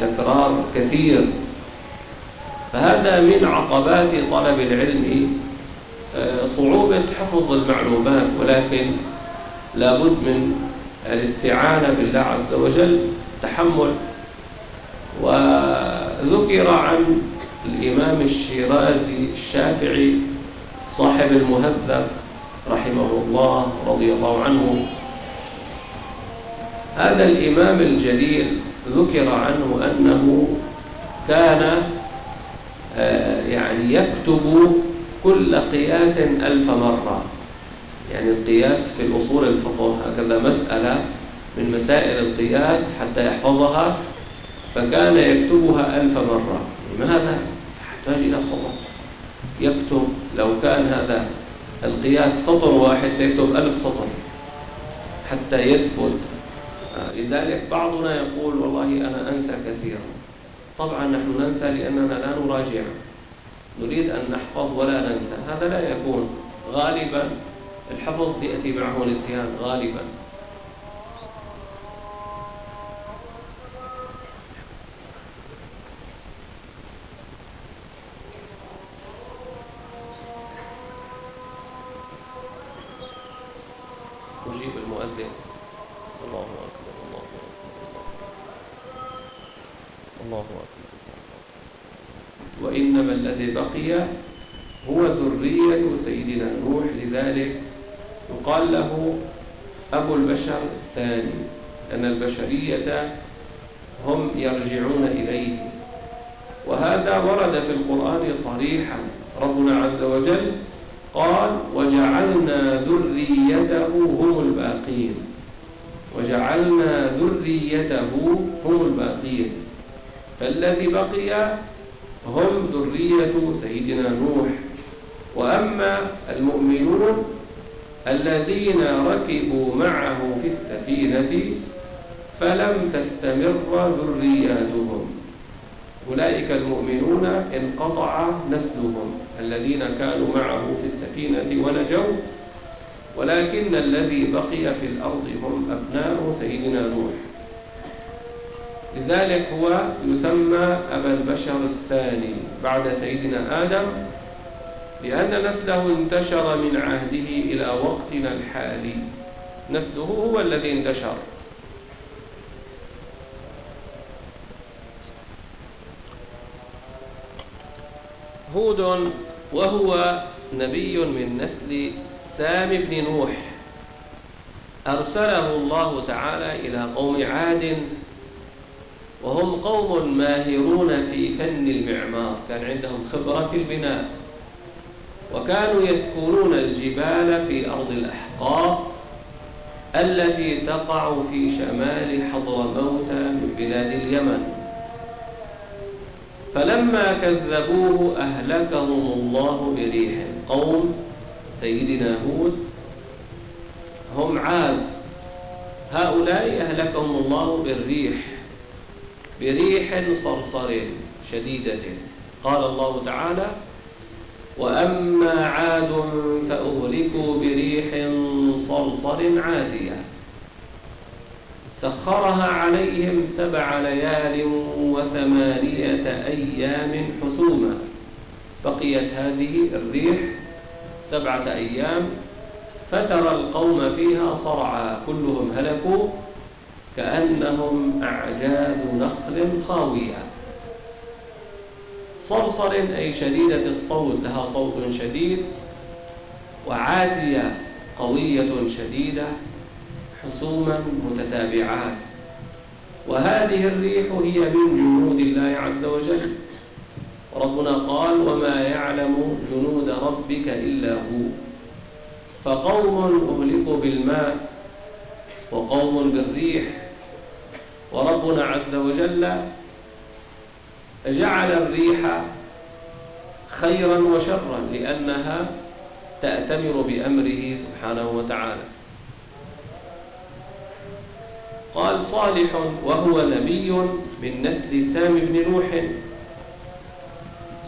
تكرار كثير. فهذا من عقبات طلب العلم آه، صعوبة حفظ المعلومات ولكن لابد من الاستعانة بالله عز وجل تحمل. وذكر عن الإمام الشيرازي الشافعي صاحب المهذب رحمه الله رضي الله عنه هذا الإمام الجليل ذكر عنه أنه كان آه، يعني يكتب كل قياس ألف مرة. يعني القياس في الأصول الفقه هكذا مسألة من مسائل القياس حتى يحفظها فكان يكتبها ألف مرة. لماذا؟ يحتاج إلى صبر. يكتب لو كان هذا القياس سطر واحد سيكتب ألف سطر حتى يثبت لذلك بعضنا يقول والله أنا أنسى كثيرا. طبعا نحن ننسى لأننا لا نراجع. نريد أن نحفظ ولا ننسى. هذا لا يكون غالبا الحفظ يأتي معه نسيان غالبا. هو ذرية سيدنا نوح لذلك يقال له أبو البشر الثاني أن البشرية هم يرجعون إليه. وهذا ورد في القرآن صريحا. ربنا عز وجل قال وجعلنا ذريته هم الباقين. وجعلنا ذريته هم الباقين. فالذي بقي هم ذرية سيدنا نوح. وأما المؤمنون الذين ركبوا معه في السفينة فلم تستمر ذرياتهم. أولئك المؤمنون انقطع نسلهم. الذين كانوا معه في السفينة ونجوا ولكن الذي بقي في الأرض هم أبناء سيدنا نوح. لذلك هو يسمى أبا البشر الثاني بعد سيدنا آدم لأن نسله انتشر من عهده إلى وقتنا الحالي. نسله هو الذي انتشر. هود وهو نبي من نسل سام بن نوح. أرسله الله تعالى إلى قوم عاد وهم قوم ماهرون في فن المعمار. كان عندهم خبرة في البناء. وكانوا يسكنون الجبال في أرض الأحقاف التي تقع في شمال حضرموت من بلاد اليمن. فلما كذبوه أهلكهم الله بريح قوم سيدنا هود. هم عاد. هؤلاء أهلكهم الله بالريح. بريح صرصر شديدة قال الله تعالى وأما عاد فأهلكوا بريح صرصر عاتية سخرها عليهم سبع ليال وثمانية أيام حسوما. بقيت هذه الريح سبعة أيام. فترى القوم فيها صرعا كلهم هلكوا. كأنهم أعجاز نخل خاوية. صرصر أي شديدة الصوت لها صوت شديد وعاتية قوية شديدة حسوما متتابعات. وهذه الريح هي من جنود الله عز وجل. ربنا قال وما يعلم جنود ربك إلا هو فقوم أهلكوا بالماء وقوم بالريح وربنا عز وجل جعل الريح خيرا وشرا لأنها تأتمر بأمره سبحانه وتعالى. قال صالح وهو نبي من نسل سام بن نوح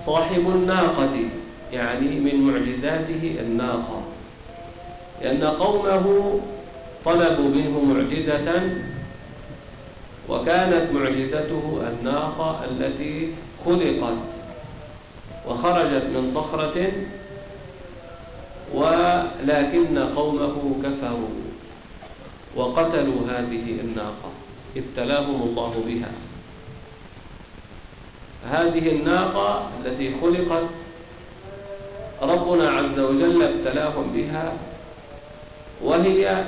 صاحب الناقة يعني من معجزاته الناقة لأن قومه طلبوا منه معجزة وكانت معجزته الناقة التي خلقت وخرجت من صخرة ولكن قومه كفروا وقتلوا هذه الناقة. ابتلاهم الله بها. هذه الناقة التي خلقت ربنا عز وجل ابتلاهم بها وهي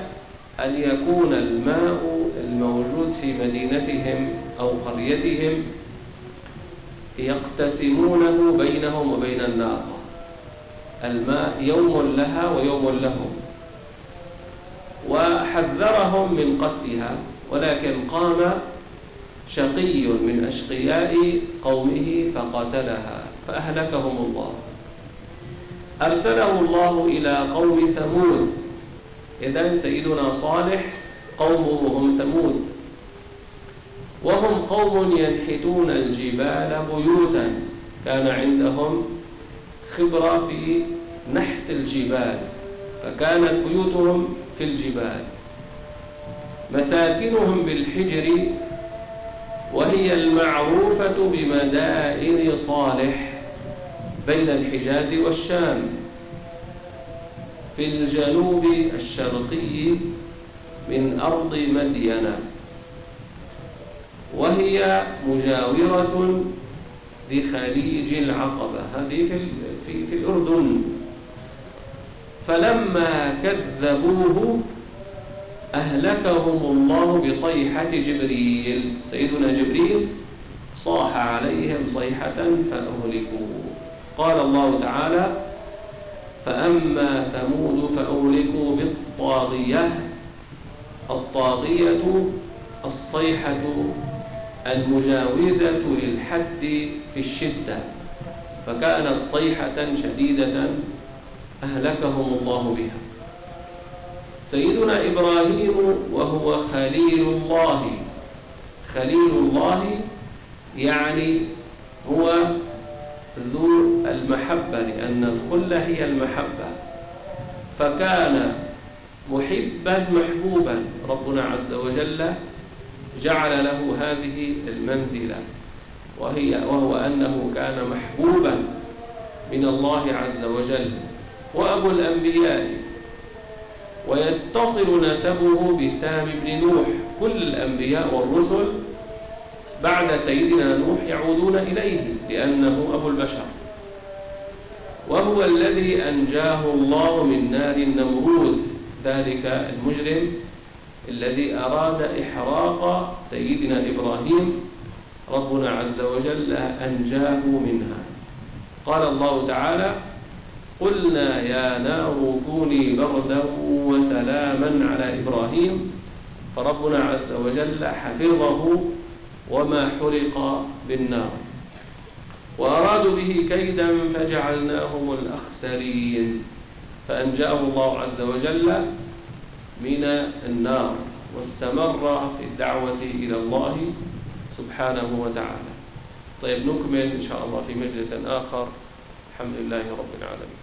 أن يكون الماء الموجود في مدينتهم أو قريتهم يقتسمونه بينهم وبين الناقة الماء يوم لها ويوم لهم. وحذرهم من قتلها ولكن قام شقي من أشقياء قومه فقتلها فأهلكهم الله. أرسله الله إلى قوم ثمود إذن سيدنا صالح قومه هم ثمود. وهم قوم ينحتون الجبال بيوتا. كان عندهم خبرة في نحت الجبال. فكانت بيوتهم في الجبال. مساكنهم بالحجر وهي المعروفة بمدائن صالح بين الحجاز والشام. في الجنوب الشرقي من أرض مدينة وهي مجاورة لخليج العقبة هذه في, في, في الأردن. فلما كذبوه أهلكهم الله بصيحة جبريل سيدنا جبريل صاح عليهم صيحة فأهلكوا قال الله تعالى فأما ثمود فأهلكوا بالطاغية. الطاغية الصيحة المجاوزة للحد في الشدة. فكانت صيحة شديدة أهلكهم الله بها. سيدنا إبراهيم وهو خليل الله. خليل الله يعني هو ذو المحبة لأن الخلة هي المحبة. فكان محبا محبوبا ربنا عز وجل جعل له هذه المنزلة وهي وهو أنه كان محبوبا من الله عز وجل. وأبو الأنبياء ويتصل نسبه بسام بن نوح كل الأنبياء والرسل بعد سيدنا نوح يعودون إليه لأنه أبو البشر. وهو الذي أنجاه الله من نار النمرود. ذلك المجرم الذي أراد إحراق سيدنا إبراهيم. ربنا عز وجل أنجاه منها. قال الله تعالى قلنا يا نار كوني بردا وسلاما على إبراهيم. فربنا عز وجل حفظه وما حرق بالنار. وأرادوا به كيدا فجعلناهم الأخسرين. فأنجاه الله عز وجل من النار واستمر في الدعوة إلى الله سبحانه وتعالى. طيب نكمل إن شاء الله في مجلس آخر. الحمد لله رب العالمين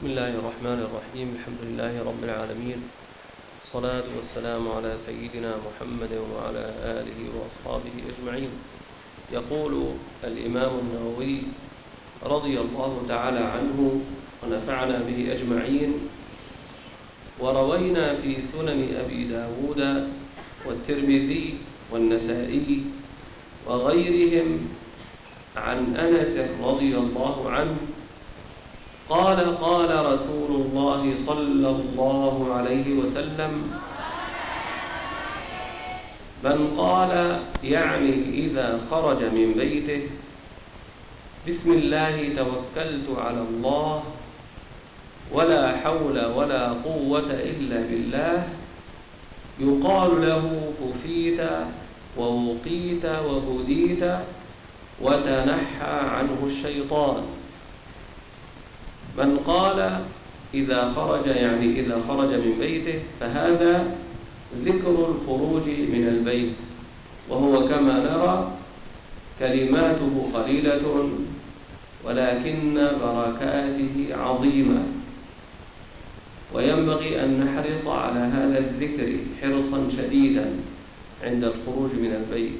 بسم الله الرحمن الرحيم. الحمد لله رب العالمين. الصلاة والسلام على سيدنا محمد وعلى آله وأصحابه أجمعين. يقول الإمام النووي رضي الله تعالى عنه ونفعنا به أجمعين وروينا في سنن أبي داود والترمذي والنسائي وغيرهم عن أنس رضي الله عنه قال قال رسول الله صلى الله عليه وسلم من قال يعني إذا خرج من بيته بسم الله توكلت على الله ولا حول ولا قوة إلا بالله يقال له كفيت ووقيت وهديت وتنحى عنه الشيطان من قال إذا خرج يعني إذا خرج من بيته فهذا ذكر الخروج من البيت. وهو كما نرى كلماته قليلة ولكن بركاته عظيمة. وينبغي أن نحرص على هذا الذكر حرصا شديدا عند الخروج من البيت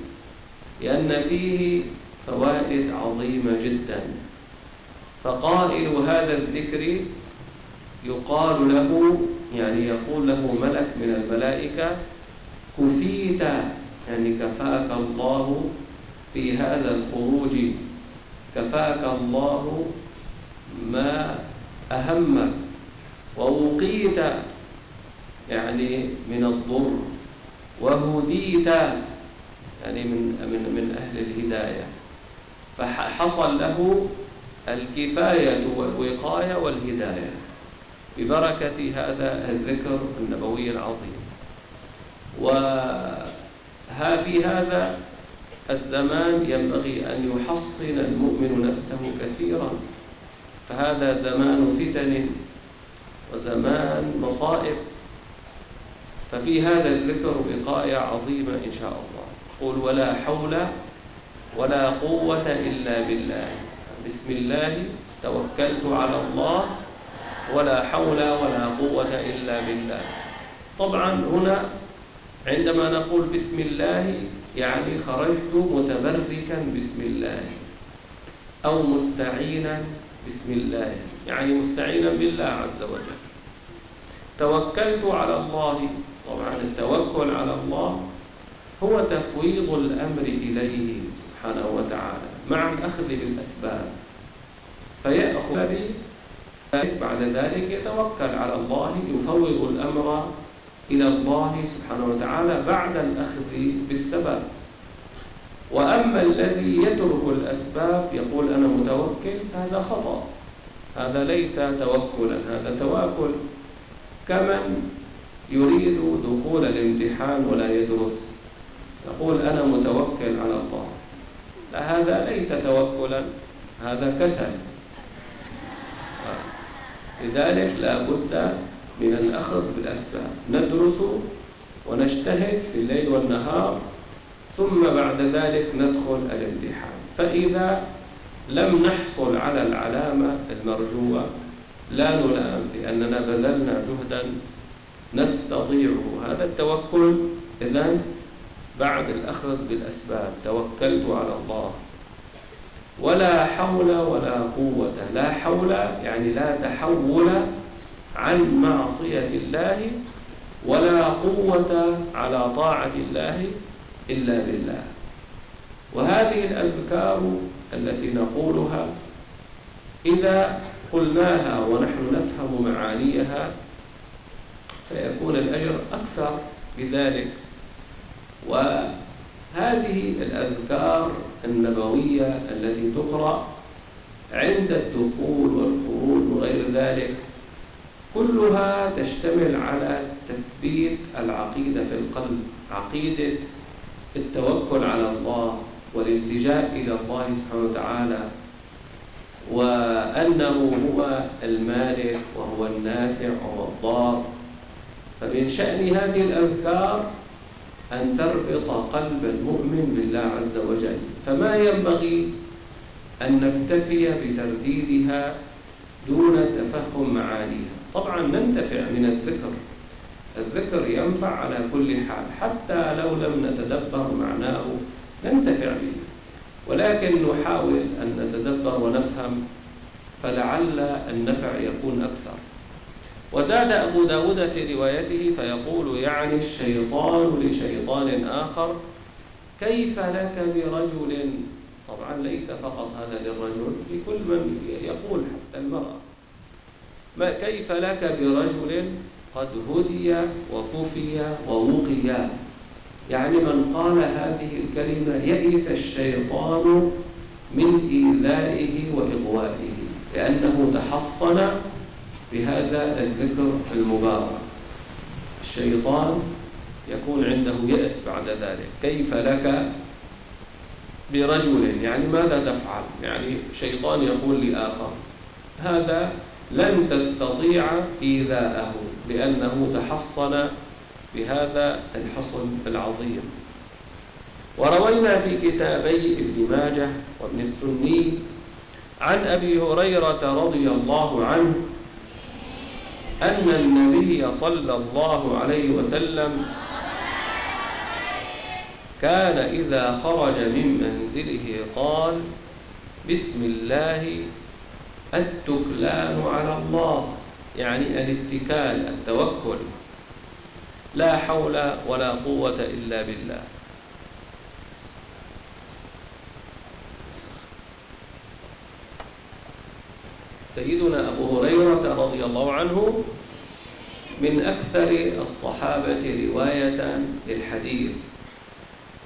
لأن فيه فوائد عظيمة جدا. فقائل هذا الذكر يقال له يعني يقول له ملك من الملائكة كفيت يعني كفاك الله في هذا الخروج. كفاك الله ما أهمك ووقيت يعني من الضر. وهديت يعني من من من أهل الهداية. فحصل له الكفاية والوقاية والهداية. ببركة هذا الذكر النبوي العظيم. وفي هذا الزمان ينبغي أن يحصن المؤمن نفسه كثيرا. فهذا زمان فتن وزمان مصائب. ففي هذا الذكر وقاية عظيمة إن شاء الله. قل ولا حول ولا قوة إلا بالله. بسم الله توكلت على الله ولا حول ولا قوة إلا بالله. طبعا هنا عندما نقول بسم الله يعني خرجت متبركا بسم الله أو مستعينا بسم الله يعني مستعينا بالله عز وجل. توكلت على الله طبعا التوكل على الله هو تفويض الأمر إليه سبحانه وتعالى. مع الأخذ بالأسباب. فيأخذ بعد ذلك يتوكل على الله يفوض الأمر إلى الله سبحانه وتعالى بعد الأخذ بالسبب. وأما الذي يترك الأسباب يقول أنا متوكل هذا خطأ. هذا ليس توكلا هذا تواكل. كمن يريد دخول الامتحان ولا يدرس؟ يقول أنا متوكل على الله. لا هذا ليس توكلا هذا كسل. لذلك لا بد من الأخذ بالأسباب. ندرس ونجتهد في الليل والنهار ثم بعد ذلك ندخل الامتحان. فإذا لم نحصل على العلامة المرجوة لا نلام لأننا بذلنا جهدا. نستطيعه. هذا التوكل إذن بعد الأخذ بالأسباب توكلت على الله. ولا حول ولا قوة. لا حول يعني لا تحول عن معصية الله ولا قوة على طاعة الله إلا بالله. وهذه الأذكار التي نقولها إذا قلناها ونحن نفهم معانيها فيكون الأجر أكثر بذلك. وهذه الأذكار النبوية التي تقرأ عند الدخول والخروج وغير ذلك كلها تشتمل على تثبيت العقيدة في القلب عقيدة التوكل على الله والالتجاء إلى الله سبحانه وتعالى وأنه هو المالك وهو النافع وهو الضار. فمن شأن هذه الأذكار أن تربط قلب المؤمن بالله عز وجل. فما ينبغي أن نكتفي بترديدها دون تفهم معانيها. طبعا ننتفع من الذكر. الذكر ينفع على كل حال. حتى لو لم نتدبر معناه ننتفع به. ولكن نحاول أن نتدبر ونفهم فلعل النفع يكون أكثر. وزاد أبو داود في روايته فيقول يعني الشيطان لشيطان آخر كيف لك برجل؟ طبعا ليس فقط هذا للرجل لكل من يقول حتى المرأة. ما كيف لك برجل؟ قد هدي وكفي ووقي. يعني من قال هذه الكلمة يئس الشيطان من إيذائه وإغوائه لأنه تحصن بهذا الذكر المبارك. الشيطان يكون عنده يأس بعد ذلك. كيف لك برجل؟ يعني ماذا تفعل؟ يعني شيطان يقول لآخر هذا لن تستطيع إيذاءه لأنه تحصن بهذا الحصن العظيم. وروينا في كتابي ابن ماجه وابن السني عن أبي هريرة رضي الله عنه أن النبي صلى الله عليه وسلم كان إذا خرج من منزله قال بسم الله التكلان على الله يعني الاتكال التوكل. لا حول ولا قوة إلا بالله. سيدنا أبو هريرة رضي الله عنه من أكثر الصحابة رواية للحديث.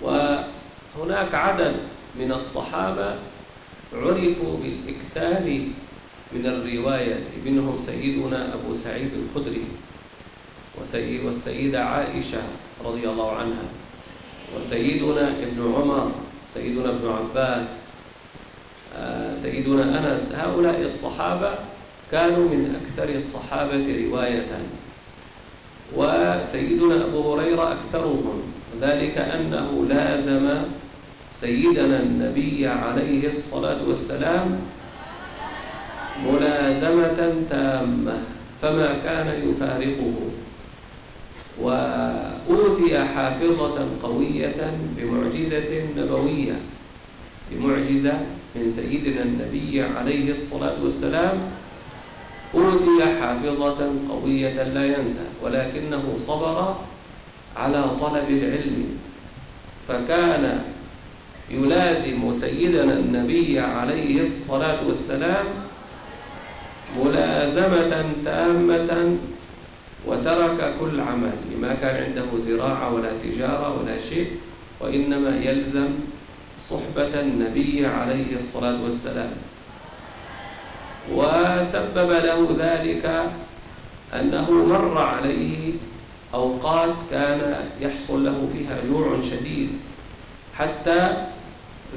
وهناك عدد من الصحابة عرفوا بالإكثار من الرواية منهم سيدنا أبو سعيد الخدري والسيدة عائشة رضي الله عنها وسيدنا ابن عمر سيدنا ابن عباس سيدنا أنس. هؤلاء الصحابة كانوا من أكثر الصحابة رواية. وسيدنا أبو هريرة أكثرهم. ذلك أنه لازم سيدنا النبي عليه الصلاة والسلام ملازمة تامة فما كان يفارقه. وأوتي حافظة قوية بمعجزة نبوية بمعجزة من سيدنا النبي عليه الصلاة والسلام أوتي حافظة قوية لا ينسى ولكنه صبر على طلب العلم. فكان يلازم سيدنا النبي عليه الصلاة والسلام ملازمة تامة وترك كل عمل. ما كان عنده زراعة ولا تجارة ولا شيء وإنما يلزم صحبة النبي عليه الصلاة والسلام. وسبب له ذلك أنه مر عليه أوقات كان يحصل له فيها جوع شديد حتى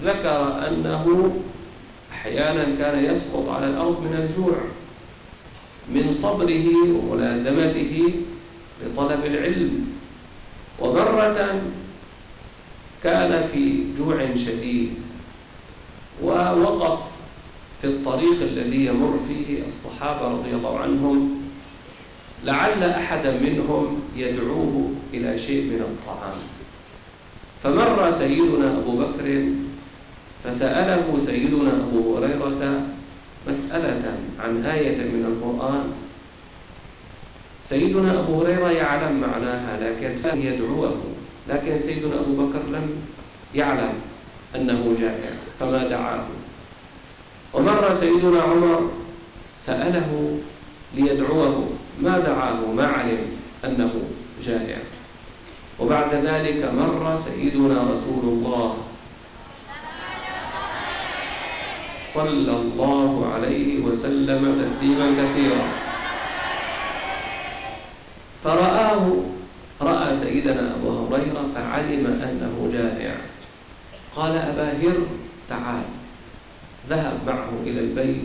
ذكر أنه أحيانا كان يسقط على الأرض من الجوع من صبره وملازمته لطلب العلم. ومرة كان في جوع شديد ووقف في الطريق الذي يمر فيه الصحابة رضي الله عنهم. لعل أحدا منهم يدعوه إلى شيء من الطعام. فمر سيدنا أبو بكر فسأله سيدنا أبو هريرة مسألة عن آية من القرآن. سيدنا أبو هريرة يعلم معناها لكن فان يدعوه. لكن سيدنا أبو بكر لم يعلم أنه جائع فما دعاه. ومر سيدنا عمر سأله ليدعوه ما دعاه؟ ما علم أنه جائع. وبعد ذلك مر سيدنا رسول الله صلى الله عليه وسلم تسليما كثيرا. فرآه رأى سيدنا أبو هريرة فعلم أنه جائع قال أبا هر تعال. ذهب معه إلى البيت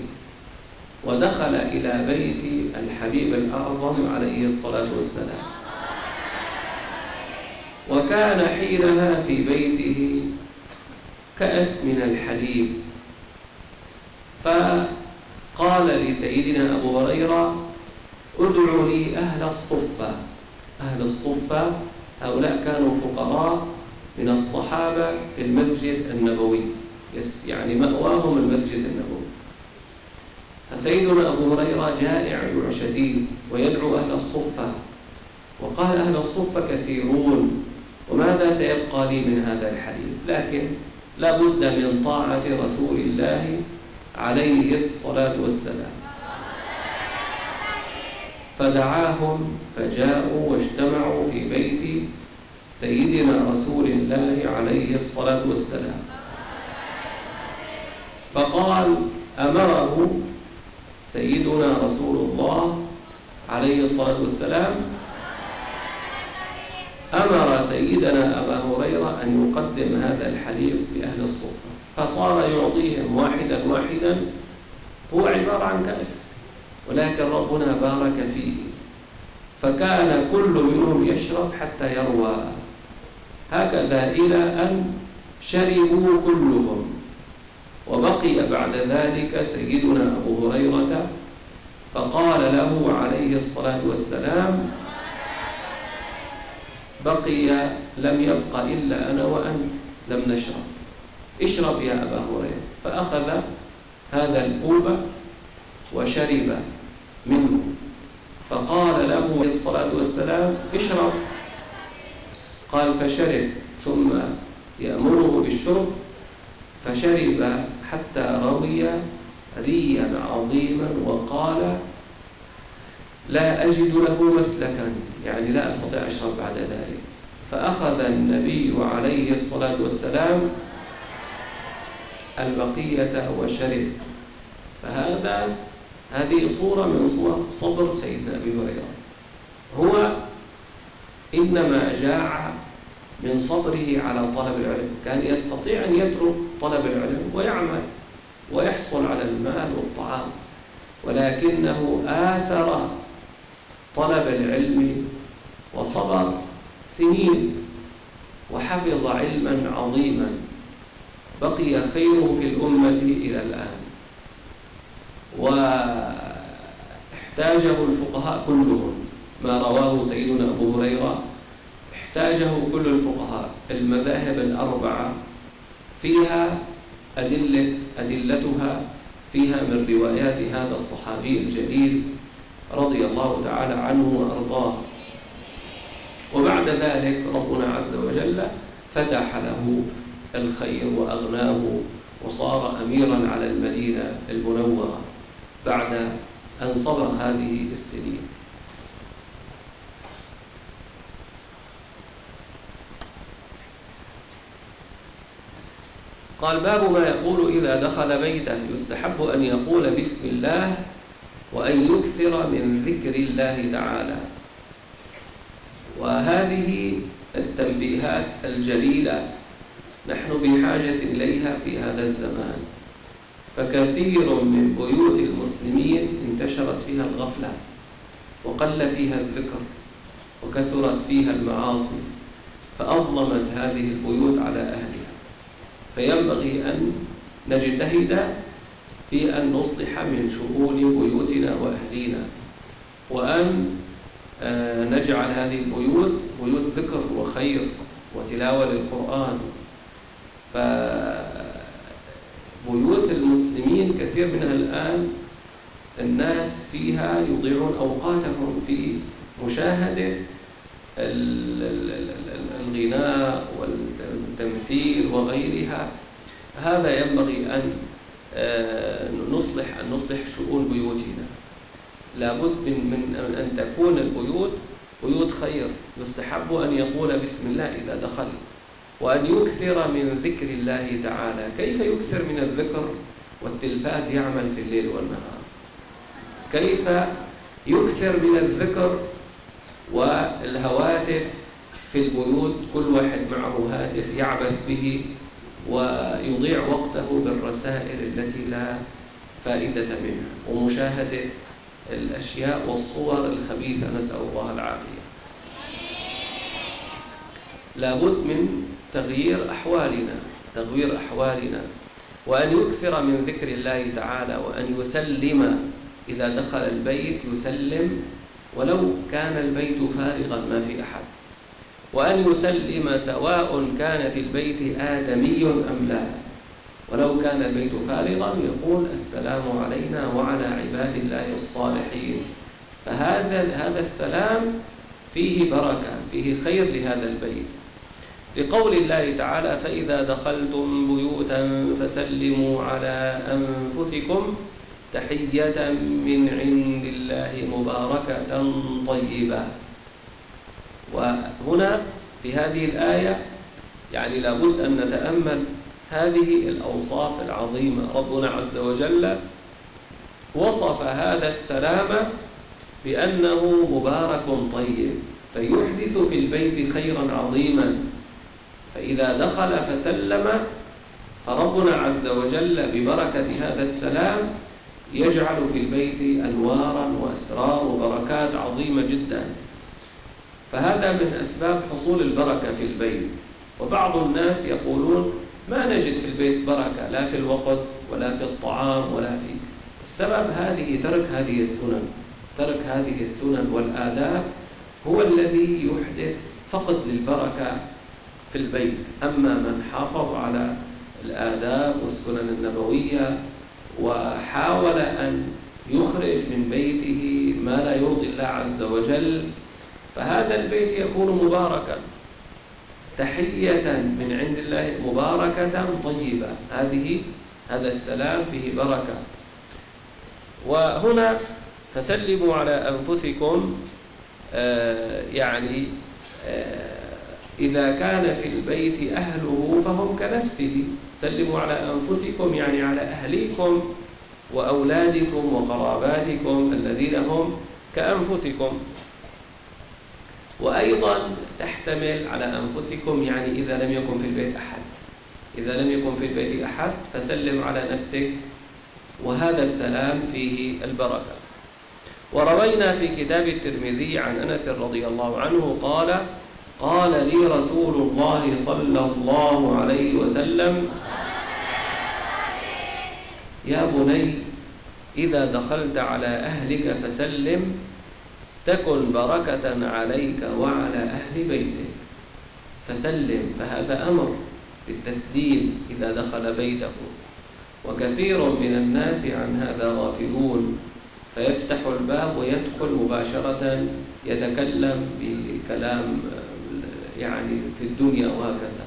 ودخل إلى بيت الحبيب الأعظم عليه الصلاة والسلام. وكان حينها في بيته كأس من الحليب. فقال لسيدنا أبو هريرة ادعوا لي أهل الصفة. أهل الصفة هؤلاء كانوا فقراء من الصحابة في المسجد النبوي يعني مأواهم المسجد النبوي. فسيدنا أبو هريرة جائع شديد ويدعو أهل الصفة وقال أهل الصفة كثيرون وماذا سيبقى لي من هذا الحديث؟ لكن لا بد من طاعة رسول الله عليه الصلاة والسلام. فدعاهم فجاءوا واجتمعوا في بيت سيدنا رسول الله عليه الصلاة والسلام. فقال أمره سيدنا رسول الله عليه الصلاة والسلام. أمر سيدنا أبا هريرة أن يقدم هذا الحليب لأهل الصفة فصار يعطيهم واحدا واحدا هو عبارة عن كأس. ولكن ربنا بارك فيه. فكان كل منهم يشرب حتى يروى. هكذا إلى أن شربوا كلهم. وبقي بعد ذلك سيدنا أبو هريرة فقال له عليه الصلاة والسلام بقي لم يبق إلا أنا وأنت لم نشرب. اشرب يا أبا هريرة. فأخذ هذا الكوب وشرب منه. فقال له عليه الصلاة والسلام اشرب. قال فشرب. ثم يأمره بالشرب فشرب حتى روي ريا عظيما وقال لا أجد له مسلكا. يعني لا أستطيع أشرب بعد ذلك. فأخذ النبي عليه الصلاة والسلام البقية وشرب. فهذا هذه صورة من صور صبر سيدنا أبي هريرة. هو إنما جاع من صبره على طلب العلم. كان يستطيع أن يترك طلب العلم ويعمل ويحصل على المال والطعام. ولكنه آثر طلب العلم وصبر سنين وحفظ علما عظيما. بقي خيره في الأمة إلى الآن. واحتاجه الفقهاء كلهم ما رواه سيدنا أبو هريرة. احتاجه كل الفقهاء. المذاهب الأربعة فيها أدلة أدلتها فيها من روايات هذا الصحابي الجليل رضي الله تعالى عنه وأرضاه. وبعد ذلك ربنا عز وجل فتح له الخير وأغناه وصار أميرا على المدينة المنورة. بعد أن صبر هذه السنين. قال باب ما يقول إذا دخل بيته يستحب أن يقول بسم الله وأن يكثر من ذكر الله تعالى. وهذه التنبيهات الجليلة نحن بحاجة إليها في هذا الزمان. فكثير من بيوت المسلمين انتشرت فيها الغفلة وقل فيها الذكر وكثرت فيها المعاصي فأظلمت هذه البيوت على أهلها. فينبغي أن نجتهد في أن نصلح من شؤون بيوتنا وأهلينا وأن آه، نجعل هذه البيوت بيوت ذكر وخير وتلاوة للقرآن. فبيوت المسلمين كثير منها الآن الناس فيها يضيعون أوقاتهم في مشاهدة الغناء والتمثيل وغيرها. هذا ينبغي أن آه، نصلح أن نصلح شؤون بيوتنا. لابد من, من أن تكون البيوت بيوت خير يستحب أن يقول بسم الله إذا دخل وأن يكثر من ذكر الله تعالى. كيف يكثر من الذكر والتلفاز يعمل في الليل والنهار؟ كيف يكثر من الذكر والهواتف في البيوت؟ كل واحد معه هاتف يعبث به ويضيع وقته بالرسائل التي لا فائدة منها. ومشاهدة الأشياء والصور الخبيثة نسأل الله العافية. لابد من تغيير أحوالنا تغيير أحوالنا. وأن يكثر من ذكر الله تعالى وأن يسلم إذا دخل البيت يسلم ولو كان البيت فارغا ما في أحد. وأن يسلم سواء كان في البيت آدمي أم لا. ولو كان البيت فارغا يقول السلام علينا وعلى عباد الله الصالحين. فهذا هذا السلام فيه بركة فيه خير لهذا البيت. لقول الله تعالى فإذا دخلتم بيوتا فسلموا على أنفسكم تحية من عند الله مباركة طيبة. وهنا في هذه الآية يعني لابد أن نتأمل هذه الأوصاف العظيمة. ربنا عز وجل وصف هذا السلام بأنه مبارك طيب فيحدث في البيت خيرا عظيما. فإذا دخل فسلم فربنا عز وجل ببركة هذا السلام يجعل في البيت أنوارا وأسرار وبركات عظيمة جدا. فهذا من أسباب حصول البركة في البيت. وبعض الناس يقولون ما نجد في البيت بركة لا في الوقت ولا في الطعام ولا في السبب هذه ترك هذه السنن. ترك هذه السنن والآداب هو الذي يحدث فقد للبركة في البيت. أما من حافظ على الآداب والسنن النبوية وحاول أن يخرج من بيته ما لا يرضي الله عز وجل فهذا البيت يكون مباركا. تحية من عند الله مباركة طيبة. هذه هذا السلام فيه بركة. وهنا فسلموا على أنفسكم آه يعني آه إذا كان في البيت أهله فهم كنفسه. سلموا على أنفسكم يعني على أهليكم وأولادكم وقراباتكم الذين هم كأنفسكم. وأيضا تحتمل على أنفسكم يعني إذا لم يكن في البيت أحد. إذا لم يكن في البيت أحد فسلم على نفسك. وهذا السلام فيه البركة. وروينا في كتاب الترمذي عن أنس رضي الله عنه قال قال لي رسول الله صلى الله عليه وسلم يا بني إذا دخلت على أهلك فسلم تكن بركة عليك وعلى أهل بيتك. فسلم فهذا أمر بالتسليم إذا دخل بيته. وكثير من الناس عن هذا غافلون. فيفتح الباب ويدخل مباشرة يتكلم بكلام يعني في الدنيا وهكذا.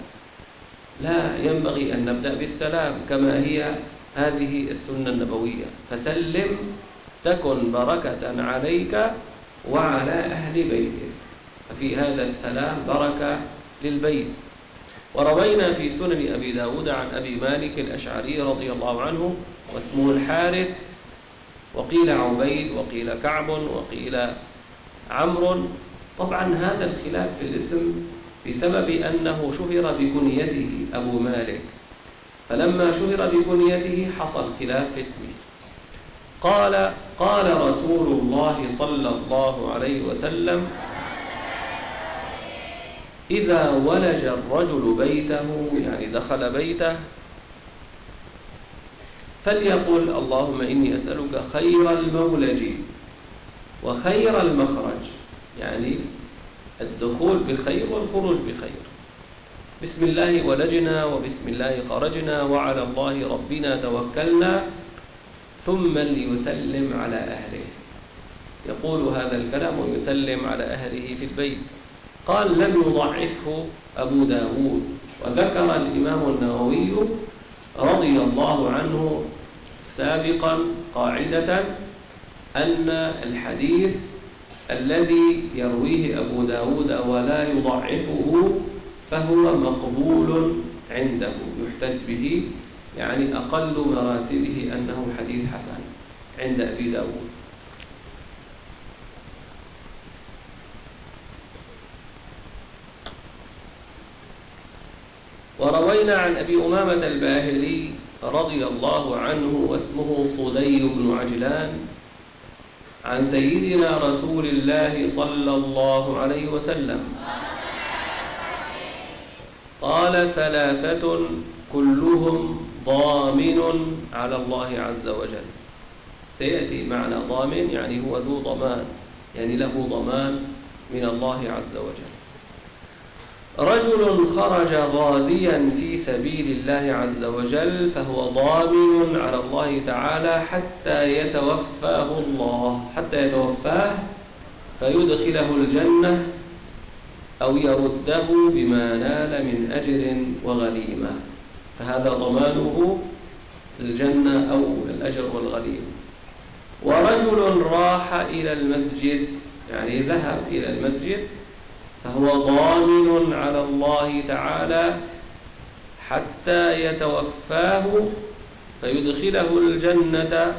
لا ينبغي أن نبدأ بالسلام كما هي هذه السنة النبوية. فسلم تكن بركة عليك وعلى أهل بيتك. ففي هذا السلام بركة للبيت. وروينا في سنن أبي داود عن أبي مالك الأشعري رضي الله عنه واسمه الحارث. وقيل عبيد وقيل كعب وقيل عمرو. طبعا هذا الخلاف في الاسم بسبب أنه شهر بكنيته أبو مالك. فلما شهر بكنيته حصل خلاف في اسمه. قال قال رسول الله صلى الله عليه وسلم إذا ولج الرجل بيته يعني دخل بيته فليقل اللهم إني أسألك خير المولج وخير المخرج. يعني الدخول بخير والخروج بخير. بسم الله ولجنا وبسم الله خرجنا وعلى الله ربنا توكلنا ثم ليسلم على أهله. يقول هذا الكلام ويسلم على أهله في البيت. قال لم يضعفه أبو داود. وذكر الإمام النووي رضي الله عنه سابقا قاعدة أن الحديث الذي يرويه أبو داود ولا يضعفه فهو مقبول عنده يحتج به يعني أقل مراتبه أنه حديث حسن عند أبي داود. وروينا عن أبي أمامة الباهلي رضي الله عنه واسمه صدي بن عجلان عن سيدنا رسول الله صلى الله عليه وسلم. قال ثلاثة كلهم ضامن على الله عز وجل. سيأتي معنى ضامن يعني هو ذو ضمان يعني له ضمان من الله عز وجل. رجل خرج غازيا في سبيل الله عز وجل فهو ضامن على الله تعالى حتى يتوفاه الله. حتى يتوفاه فيدخله الجنة أو يرده بما نال من أجر وغنيمة. فهذا ضمانه الجنة أو الأجر والغنيمة. ورجل راح إلى المسجد يعني ذهب إلى المسجد فهو ضامن على الله تعالى حتى يتوفاه فيدخله الجنة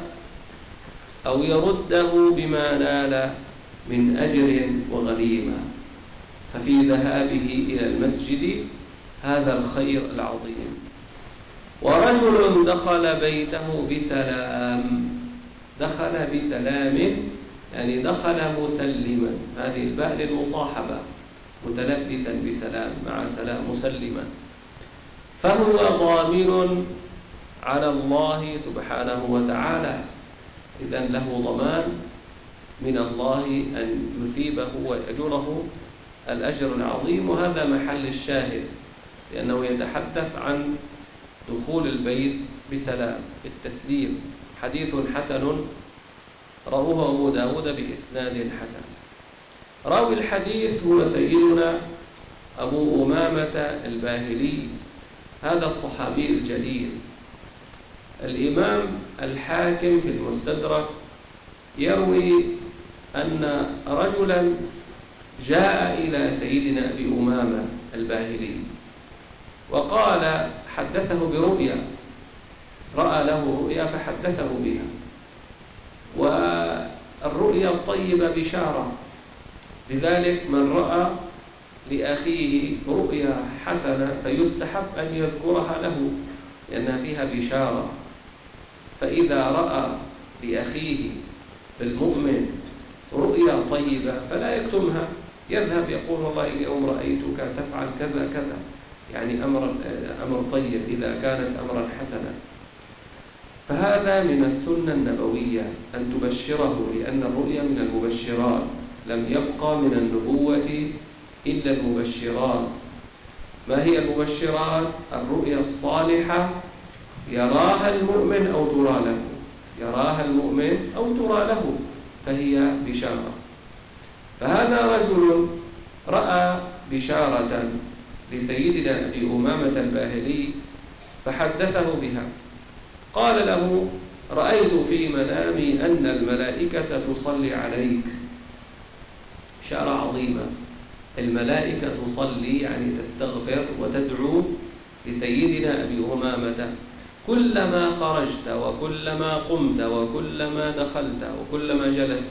أو يرده بما نال من أجر وغنيمة. ففي ذهابه إلى المسجد هذا الخير العظيم. ورجل دخل بيته بسلام. دخل بسلام يعني دخل مسلما. هذه الباء للمصاحبة متلبسا بسلام مع سلام مسلما. فهو ضامن على الله سبحانه وتعالى. إذا له ضمان من الله أن يثيبه ويأجره الأجر العظيم وهذا محل الشاهد لأنه يتحدث عن دخول البيت بسلام بالتسليم. حديث حسن رواه أبو داود بإسناد حسن. راوي الحديث هو سيدنا أبو أمامة الباهلي هذا الصحابي الجليل. الإمام الحاكم في المستدرك يروي أن رجلا جاء إلى سيدنا أبي أمامة الباهلي وقال حدثه برؤيا. رأى له رؤيا فحدثه بها. والرؤيا الطيبة بشارة. لذلك من رأى لأخيه رؤيا حسنة فيستحب أن يذكرها له لأنها فيها بشارة. فإذا رأى لأخيه المؤمن رؤيا طيبة فلا يكتمها. يذهب يقول والله اليوم رأيتك تفعل كذا كذا. يعني أمر, أمر طيب إذا كانت أمرا حسنا. فهذا من السنة النبوية أن تبشره لأن الرؤيا من المبشرات. لم يبقى من النبوة إلا المبشرات ما هي المبشرات الرؤيا الصالحة يراها المؤمن أو ترى له. يراها المؤمن أو ترى له فهي بشارة. فهذا رجل رأى بشارة لسيدنا أبي أمامة الباهلي فحدثه بها. قال له رأيت في منامي أن الملائكة تصلي عليك. شارة عظيمة الملائكة تصلي يعني تستغفر وتدعو لسيدنا أبي أمامة. كلما خرجت وكلما قمت وكلما دخلت وكلما جلست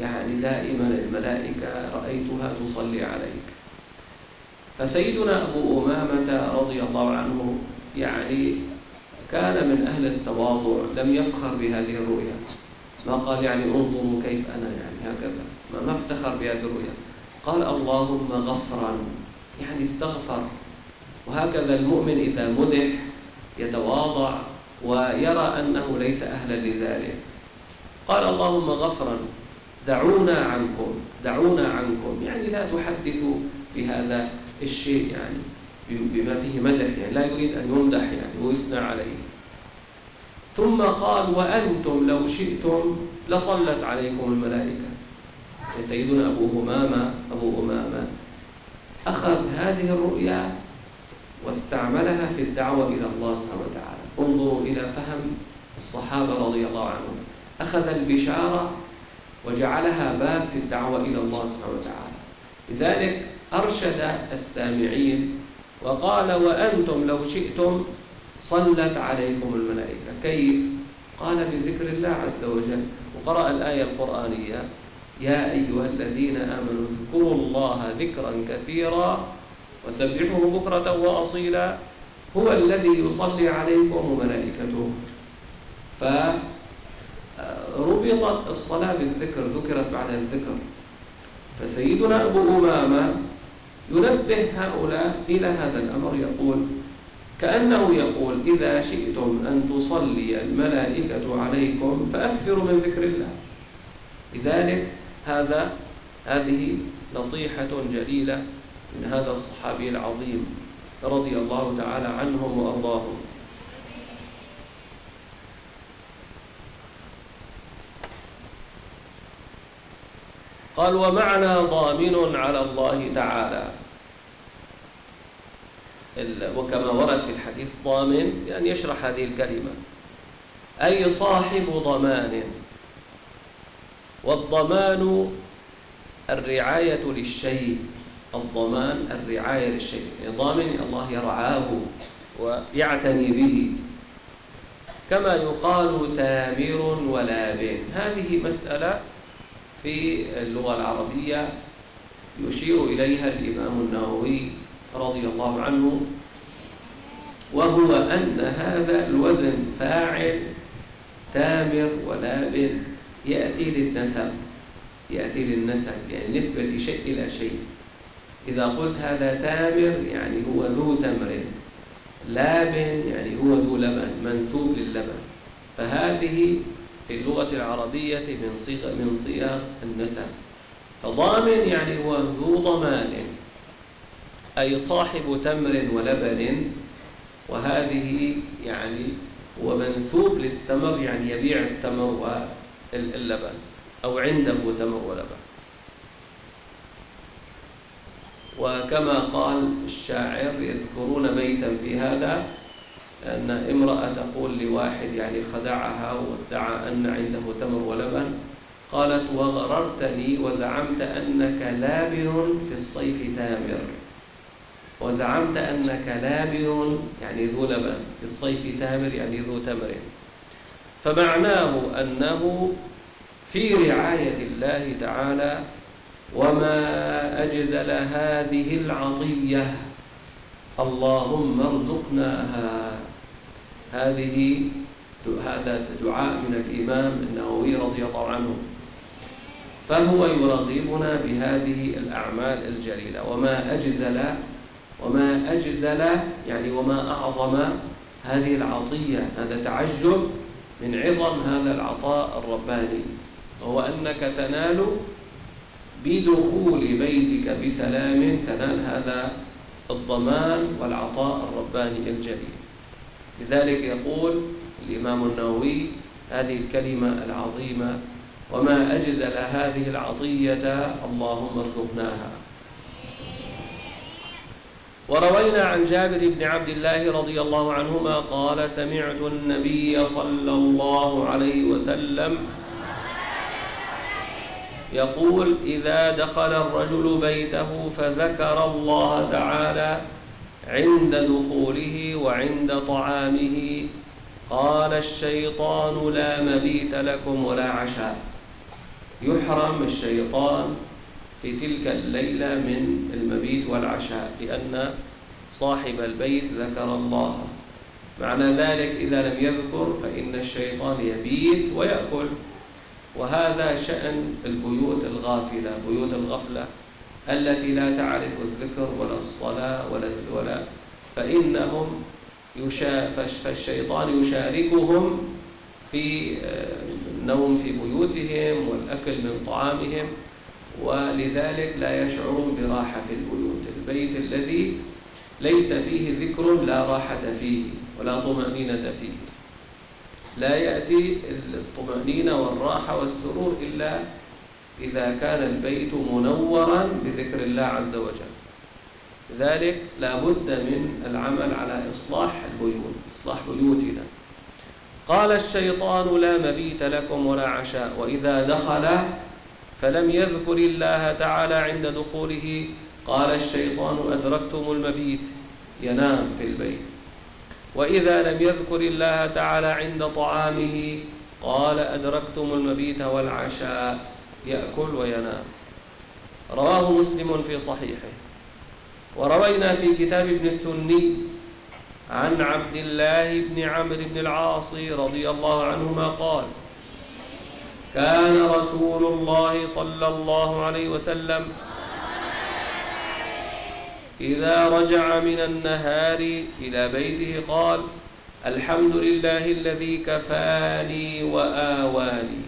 يعني دائما الملائكة رأيتها تصلي عليك. فسيدنا أبو أمامة رضي الله عنه يعني كان من أهل التواضع لم يفخر بهذه الرؤيا. ما قال يعني انظروا كيف أنا يعني هكذا. ما افتخر بهذه الرؤيا. قال اللهم غفرا. يعني استغفر. وهكذا المؤمن إذا مدح يتواضع ويرى أنه ليس أهلا لذلك. قال اللهم غفرا. دعونا عنكم. دعونا عنكم. يعني لا تحدثوا بهذا الشيء يعني بما فيه مدح. يعني لا يريد أن يمدح يعني ويثنى عليه. ثم قال وأنتم لو شئتم لصلت عليكم الملائكة. يعني سيدنا أبو همامة أبو أمامة أخذ هذه الرؤيا واستعملها في الدعوة إلى الله سبحانه وتعالى. انظروا إلى فهم الصحابة رضي الله عنهم. أخذ البشارة وجعلها باب في الدعوة إلى الله سبحانه وتعالى. لذلك أرشد السامعين وقال وأنتم لو شئتم صلت عليكم الملائكة. كيف؟ قال بذكر الله عز وجل. وقرأ الآية القرآنية. يا أيها الذين آمنوا اذكروا الله ذكرا كثيرا وسبحه بكرة وأصيلا. هو الذي يصلي عليكم وملائكته. فربطت الصلاة بالذكر ذكرت بعد الذكر. فسيدنا أبو أمامة ينبه هؤلاء إلى هذا الأمر يقول كأنه يقول إذا شئتم أن تصلي الملائكة عليكم فأكثروا من ذكر الله. لذلك هذا هذه نصيحة جليلة من هذا الصحابي العظيم رضي الله تعالى عنهم وأرضاهم. قال ومعنى ضامن على الله تعالى. وكما ورد في الحديث ضامن يعني يشرح هذه الكلمة. أي صاحب ضمان. والضمان الرعاية للشيء. الضمان الرعاية للشيء. ضامن الله يرعاه ويعتني به. كما يقال تامر ولاب هذه مسألة في اللغة العربية يشير إليها الإمام النووي رضي الله عنه وهو أن هذا الوزن فاعل تامر ولاب يأتي للنسب يأتي للنسب يعني نسبة شيء إلى شيء. إذا قلت هذا تامر يعني هو ذو تمر لاب يعني هو ذو لبن منسوب للبن. فهذه في اللغة العربية من صيغ من صيغ النسب. فضامن يعني هو ذو ضمان. أي صاحب تمر ولبن وهذه يعني هو منسوب للتمر يعني يبيع التمر واللبن أو عنده تمر ولبن. وكما قال الشاعر يذكرون بيتا في هذا أن امرأة تقول لواحد يعني خدعها وادعى أن عنده تمر ولبن قالت وغررتني وزعمت أنك لابن في الصيف تامر. وزعمت أنك لابن يعني ذو لبن في الصيف تامر يعني ذو تمر. فمعناه أنه في رعاية الله تعالى وما أجزل هذه العطية اللهم ارزقناها. هذه هذا دعاء من الإمام النووي رضي الله عنه. فهو يرغبنا بهذه الأعمال الجليلة. وما أجزل وما أجزل يعني وما أعظم هذه العطية هذا تعجب من عظم هذا العطاء الرباني وهو أنك تنال بدخول بيتك بسلام تنال هذا الضمان والعطاء الرباني الجليل. لذلك يقول الإمام النووي هذه الكلمة العظيمة وما أجزل هذه العطية اللهم ارزقناها. وروينا عن جابر بن عبد الله رضي الله عنهما قال سمعت النبي صلى الله عليه وسلم يقول إذا دخل الرجل بيته فذكر الله تعالى عند دخوله وعند طعامه قال الشيطان لا مبيت لكم ولا عشاء. يحرم الشيطان في تلك الليلة من المبيت والعشاء لأن صاحب البيت ذكر الله. معنى ذلك إذا لم يذكر فإن الشيطان يبيت ويأكل. وهذا شأن البيوت الغافلة بيوت الغفلة التي لا تعرف الذكر ولا الصلاة ولا ولا فإنهم يشا فالشيطان يشاركهم في النوم في بيوتهم والأكل من طعامهم. ولذلك لا يشعرون براحة البيوت. البيت الذي ليس فيه ذكر لا راحة فيه ولا طمأنينة فيه. لا يأتي الطمأنينة والراحة والسرور إلا إذا كان البيت منورا بذكر الله عز وجل. لذلك لا بد من العمل على إصلاح البيوت إصلاح بيوتنا. قال الشيطان لا مبيت لكم ولا عشاء وإذا دخل فلم يذكر الله تعالى عند دخوله. قال الشيطان أدركتم المبيت. ينام في البيت. وإذا لم يذكر الله تعالى عند طعامه قال أدركتم المبيت والعشاء. يأكل وينام. رواه مسلم في صحيحه. وروينا في كتاب ابن السني عن عبد الله بن عمرو بن العاص رضي الله عنهما قال كان رسول الله صلى الله عليه وسلم إذا رجع من النهار إلى بيته قال الحمد لله الذي كفاني وآواني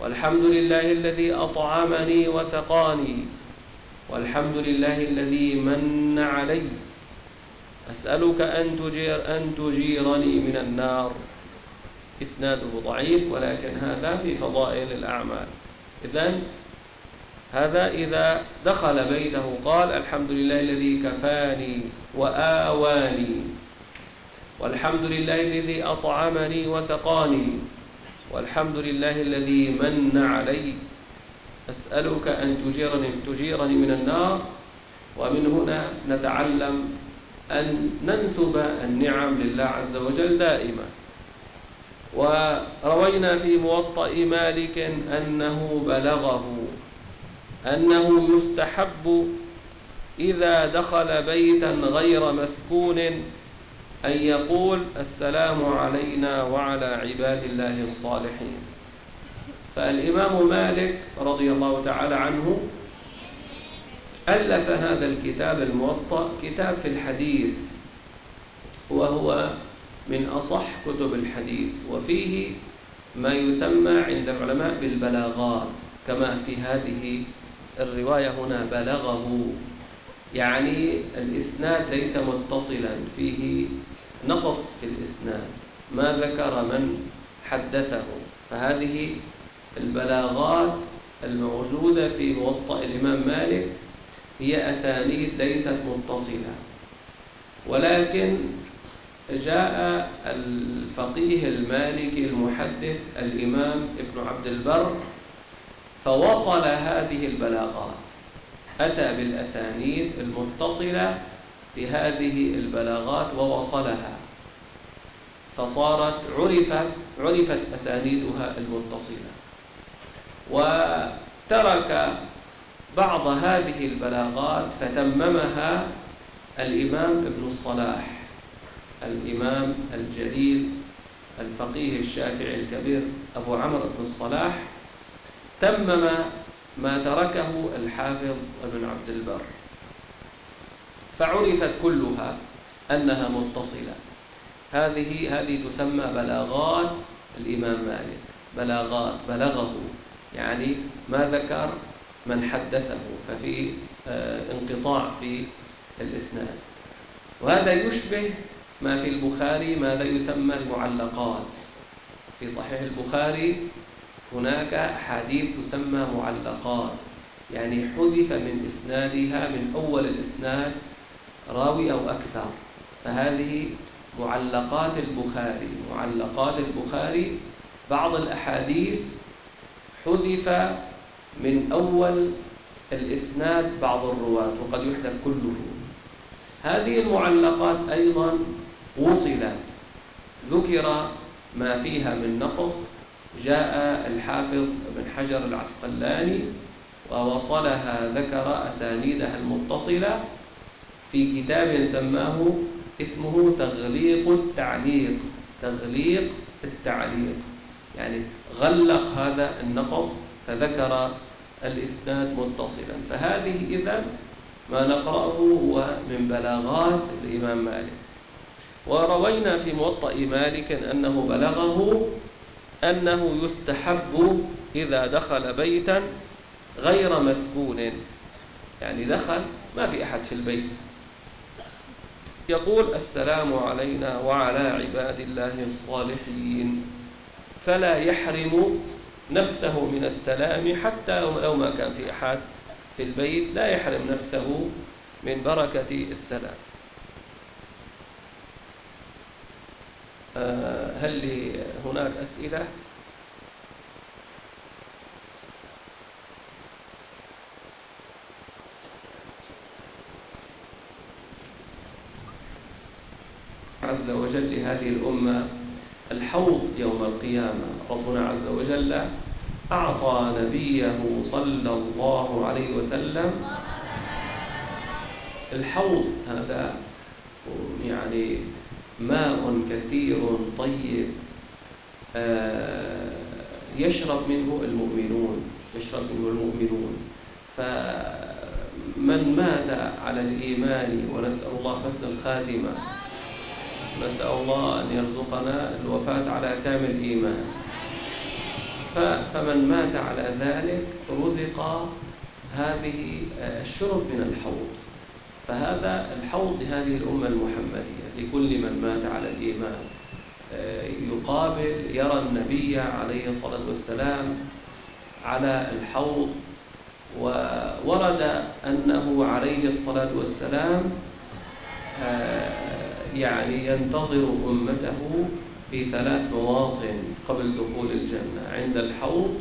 والحمد لله الذي أطعمني وسقاني والحمد لله الذي من علي. أسألك أن, تجير أن تجيرني من النار. إسناده ضعيف ولكن هذا في فضائل الأعمال. إذن هذا إذا دخل بيته قال الحمد لله الذي كفاني وآواني والحمد لله الذي أطعمني وسقاني والحمد لله الذي من علي. أسألك أن تجيرني, تجيرني من النار ومن هنا نتعلم أن ننسب النعم لله عز وجل دائما. وروينا في موطأ مالك أنه بلغه أنه يستحب إذا دخل بيتا غير مسكون أن يقول السلام علينا وعلى عباد الله الصالحين. فالإمام مالك رضي الله تعالى عنه ألف هذا الكتاب الموطأ كتاب في الحديث وهو من أصح كتب الحديث. وفيه ما يسمى عند العلماء بالبلاغات كما في هذه الرواية هنا بلغه. يعني الإسناد ليس متصلا فيه نقص في الإسناد. ما ذكر من حدثه. فهذه البلاغات الموجودة في موطأ الإمام مالك هي أسانيد ليست متصلة. ولكن جاء الفقيه المالكي المحدث الإمام ابن عبد البر فوصل هذه البلاغات. أتى بالأسانيد المتصلة بهذه البلاغات ووصلها. فصارت عرفت عرفت أسانيدها المتصلة. وترك بعض هذه البلاغات فتممها الإمام ابن الصلاح. الإمام الجليل الفقيه الشافعي الكبير أبو عمرو بن الصلاح تمم ما تركه الحافظ ابن عبد البر. فعرفت كلها أنها متصلة. هذه هذه تسمى بلاغات الإمام مالك. بلاغات بلغه. يعني ما ذكر من حدثه ففي آه، انقطاع في الإسناد. وهذا يشبه ما في البخاري ماذا يسمى المعلقات؟ في صحيح البخاري هناك أحاديث تسمى معلقات يعني حذف من إسنادها من أول الإسناد راوي أو أكثر. فهذه معلقات البخاري معلقات البخاري بعض الأحاديث حذف من أول الإسناد بعض الرواة وقد يحذف كله. هذه المعلقات أيضا وصلت ذكر ما فيها من نقص جاء الحافظ بن حجر العسقلاني ووصلها ذكر أسانيدها المتصلة في كتاب سماه اسمه تغليق التعليق. تغليق التعليق. يعني غلق هذا النقص فذكر الإسناد متصلا. فهذه إذا ما نقرأه هو من بلاغات الإمام مالك. وروينا في موطأ مالك أنه بلغه أنه يستحب إذا دخل بيتا غير مسكون. يعني دخل ما في أحد في البيت. يقول السلام علينا وعلى عباد الله الصالحين. فلا يحرم نفسه من السلام حتى لو ما كان في أحد في البيت. لا يحرم نفسه من بركة السلام. هل لي هناك أسئلة؟ عز وجل لهذه الأمة الحوض يوم القيامة. ربنا عز وجل أعطى نبيه صلى الله عليه وسلم. الحوض هذا يعني ماء كثير طيب آه، يشرب منه المؤمنون يشرب منه المؤمنون. فمن مات على الإيمان ونسأل الله حسن الخاتمة نسأل الله أن يرزقنا الوفاة على كامل الإيمان. فمن مات على ذلك رزق هذه الشرب من الحوض. فهذا الحوض لهذه الأمة المحمدية لكل من مات على الإيمان. يقابل يرى النبي عليه الصلاة والسلام على الحوض وورد أنه عليه الصلاة والسلام يعني ينتظر أمته في ثلاث مواطن قبل دخول الجنة عند الحوض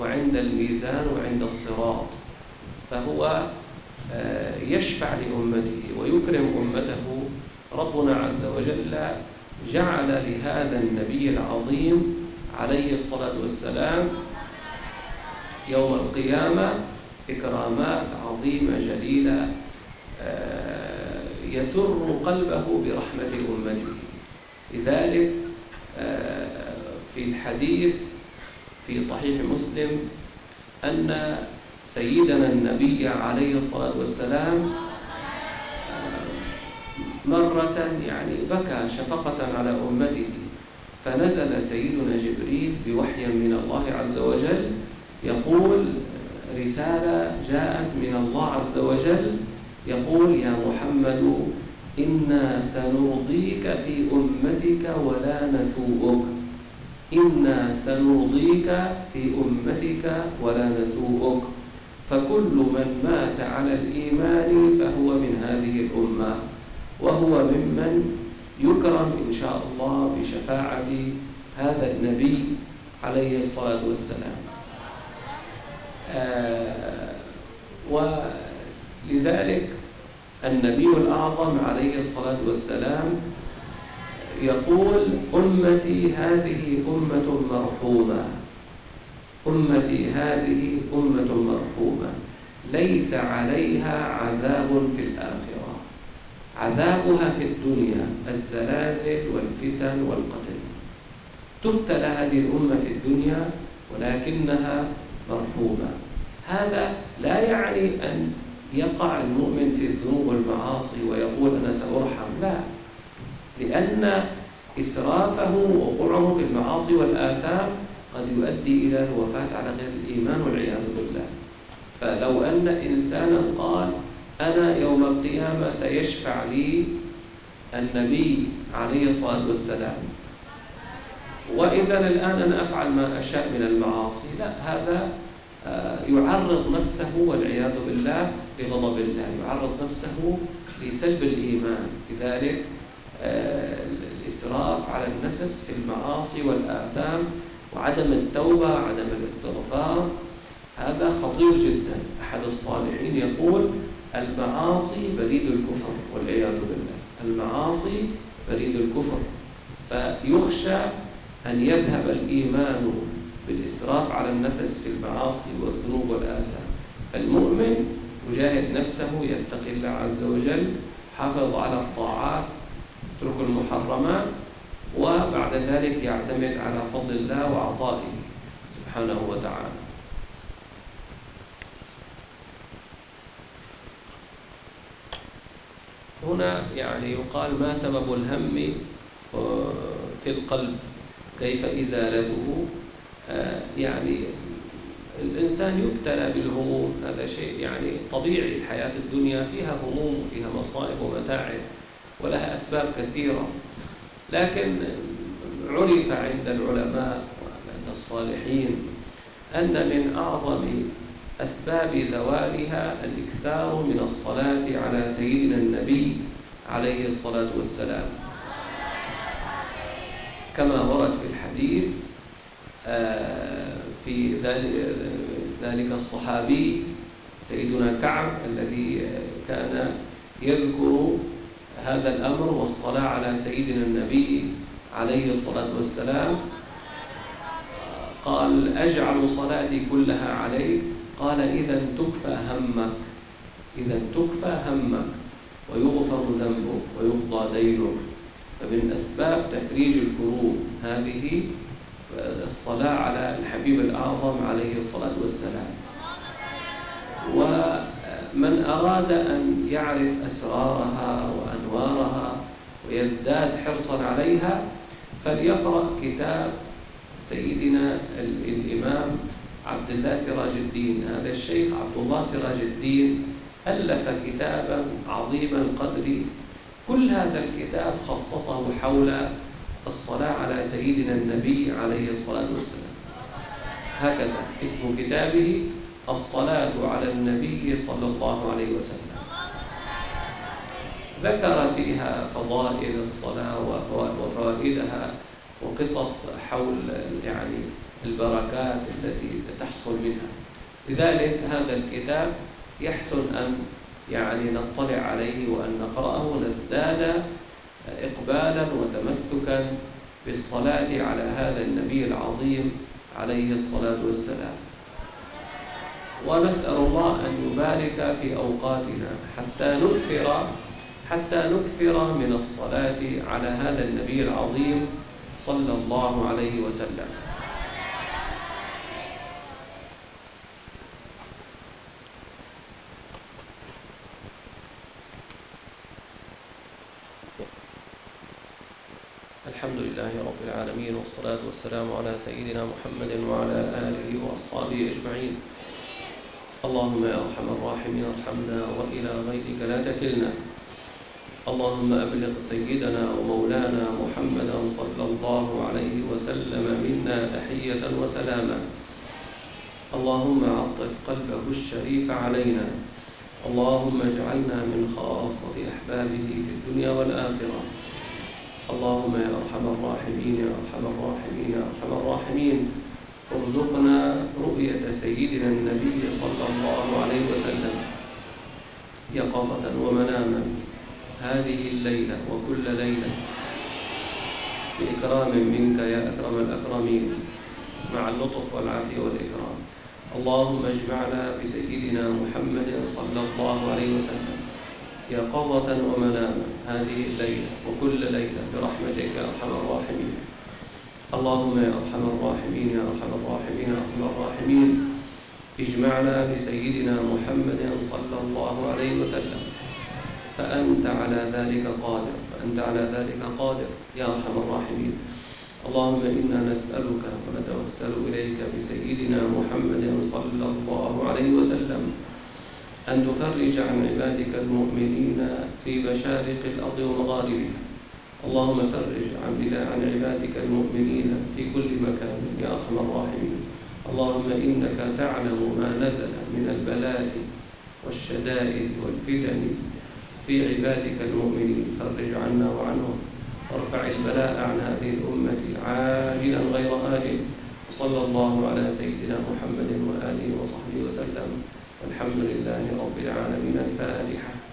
وعند الميزان وعند الصراط. فهو آه، يشفع لأمته ويكرم أمته ربنا عز وجل جعل لهذا النبي العظيم عليه الصلاة والسلام يوم القيامة إكرامات عظيمة جليلة آه، يسر قلبه برحمة أمته. لذلك آه، في الحديث في صحيح مسلم أن سيدنا النبي عليه الصلاة والسلام آه، مرة يعني بكى شفقة على أمته فنزل سيدنا جبريل بوحي من الله عز وجل يقول رسالة جاءت من الله عز وجل يقول يا محمد إنا سنرضيك في أمتك ولا نسوءك إنا سنرضيك في أمتك ولا نسوءك. فكل من مات على الإيمان فهو من هذه الأمة وهو ممن يكرم إن شاء الله بشفاعة هذا النبي عليه الصلاة والسلام. آه ولذلك النبي الأعظم عليه الصلاة والسلام يقول أمتي هذه أمة مرحومة. أمتي هذه أمة مرحومة. ليس عليها عذاب في الآخرة. عذابها في الدنيا الزلازل والفتن والقتل. تبتلى هذه الأمة في الدنيا ولكنها مرحومة. هذا لا يعني أن يقع المؤمن في الذنوب والمعاصي ويقول أنا سأرحم. لا. لأن إسرافه وقرعه في المعاصي والآثام قد يؤدي إلى الوفاة على غير الإيمان والعياذ بالله. فلو أن إنسانا قال أنا يوم القيامة سيشفع لي النبي عليه الصلاة والسلام. وإذا الآن أنا أفعل ما أشاء من المعاصي. لا هذا آه، يعرض نفسه والعياذ بالله لغضب الله. يعرض نفسه لسلب الإيمان. لذلك آه، الإسراف على النفس في المعاصي والآثام وعدم التوبة عدم الاستغفار هذا خطير جدا. أحد الصالحين يقول المعاصي بريد الكفر والعياذ بالله. المعاصي بريد الكفر. فيخشى أن يذهب الإيمان بالإسراف على النفس في المعاصي والذنوب والآثام. المؤمن يجاهد نفسه يتقي الله عز وجل حافظ على الطاعات يترك المحرمات وبعد ذلك يعتمد على فضل الله وعطائه سبحانه وتعالى. هنا يعني يقال ما سبب الهم في القلب؟ كيف إزالته آه، يعني الإنسان يبتلى بالهموم هذا شيء يعني طبيعي الحياة الدنيا فيها هموم وفيها مصائب ومتاعب ولها أسباب كثيرة. لكن عرف عند العلماء وعند الصالحين أن من أعظم أسباب زوالها الإكثار من الصلاة على سيدنا النبي عليه الصلاة والسلام. كما ورد في الحديث آه، في ذلك الصحابي سيدنا كعب الذي كان يذكر هذا الأمر والصلاة على سيدنا النبي عليه الصلاة والسلام. قال أجعل صلاتي كلها عليك. قال إذا تكفى همك. إذا تكفى همك ويغفر ذنبك ويقضى دينك. فمن أسباب تفريج الكروب هذه الصلاة على الحبيب الأعظم عليه الصلاة والسلام. ومن أراد أن يعرف أسرارها وأنوارها ويزداد حرصا عليها فليقرأ كتاب سيدنا الإمام عبد الله سراج الدين. هذا الشيخ عبد الله سراج الدين ألف كتابا عظيم القدر. كل هذا الكتاب خصصه حول الصلاة على سيدنا النبي عليه الصلاة والسلام. هكذا اسم كتابه الصلاة على النبي صلى الله عليه وسلم. ذكر فيها فضائل الصلاة وفوائدها وقصص حول يعني البركات التي تحصل منها. لذلك هذا الكتاب يحسن أن يعني نطلع عليه وأن نقرأه نزداد إقبالا وتمسكا بالصلاة على هذا النبي العظيم عليه الصلاة والسلام. ونسأل الله أن يبارك في أوقاتنا حتى نكثر حتى نكثر من الصلاة على هذا النبي العظيم صلى الله عليه وسلم. الحمد لله رب العالمين والصلاة والسلام على سيدنا محمد وعلى آله وأصحابه أجمعين. اللهم يا أرحم الراحمين ارحمنا وإلى غيرك لا تكلنا. اللهم أبلغ سيدنا ومولانا محمدا صلى الله عليه وسلم منا تحية وسلاما. اللهم عطف قلبه الشريف علينا. اللهم اجعلنا من خاصة أحبابه في الدنيا والآخرة. اللهم يا أرحم الراحمين يا أرحم الراحمين يا أرحم الراحمين. ارزقنا رؤية سيدنا النبي صلى الله عليه وسلم. يقظة ومناما هذه الليلة وكل ليلة بإكرام منك يا أكرم الأكرمين مع اللطف والعافية والإكرام. اللهم اجمعنا بسيدنا محمد صلى الله عليه وسلم. يقظة ومناما هذه الليلة وكل ليلة برحمتك يا أرحم الراحمين. اللهم يا أرحم الراحمين يا أرحم الراحمين يا أرحم الراحمين. اجمعنا بسيدنا محمد صلى الله عليه وسلم. فأنت على ذلك قادر فأنت على ذلك قادر يا أرحم الراحمين. اللهم إنا نسألك ونتوسل إليك بسيدنا محمد صلى الله عليه وسلم. أن تفرج عن عبادك المؤمنين في مشارق الأرض ومغاربها. اللهم فرج عن عن عبادك المؤمنين في كل مكان يا أرحم الراحمين. اللهم إنك تعلم ما نزل من البلاء والشدائد والفتن في عبادك المؤمنين. فرج عنا وعنهم. وارفع البلاء عن هذه الأمة عاجلا غير آجل. وصلى الله على سيدنا محمد وآله وصحبه وسلم. والحمد لله رب العالمين. الفاتحة.